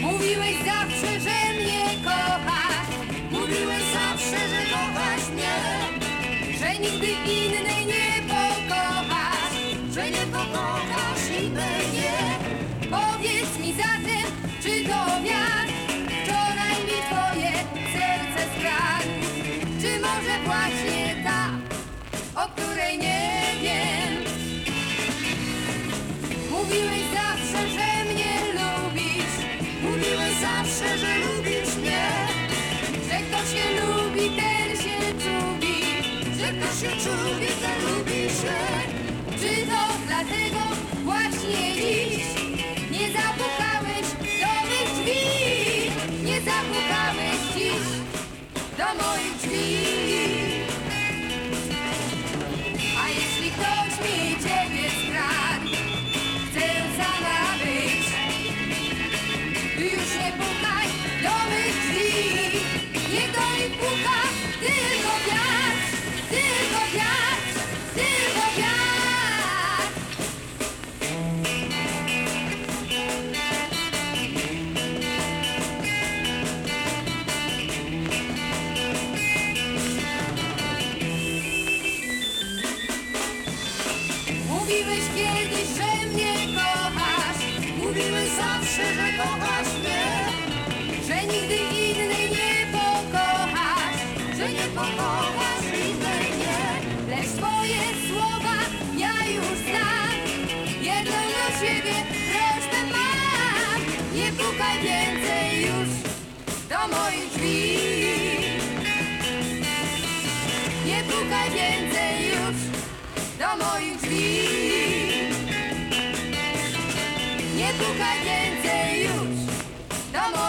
Mówiłeś zawsze, że mnie kochasz. Mówiłeś zawsze, że kochasz mnie. Że nigdy innej nie pokochasz. Że nie pokochasz innej nie się czubi, ten lubi się. Czy to dlatego właśnie dziś Nie zapukałeś do mych drzwi? Nie zapukałeś dziś do moich drzwi Mówiłeś kiedyś, że mnie kochasz. Mówiłeś zawsze, że kochasz mnie. Że nigdy innej nie pokochasz. Że nie pokochasz innej nie Lecz twoje słowa ja już znam. Jedną do siebie prośbę mam. Nie pukaj więcej już do moich drzwi. Nie pukaj więcej już do moich drzwi. Nie pukaj więcej już. Do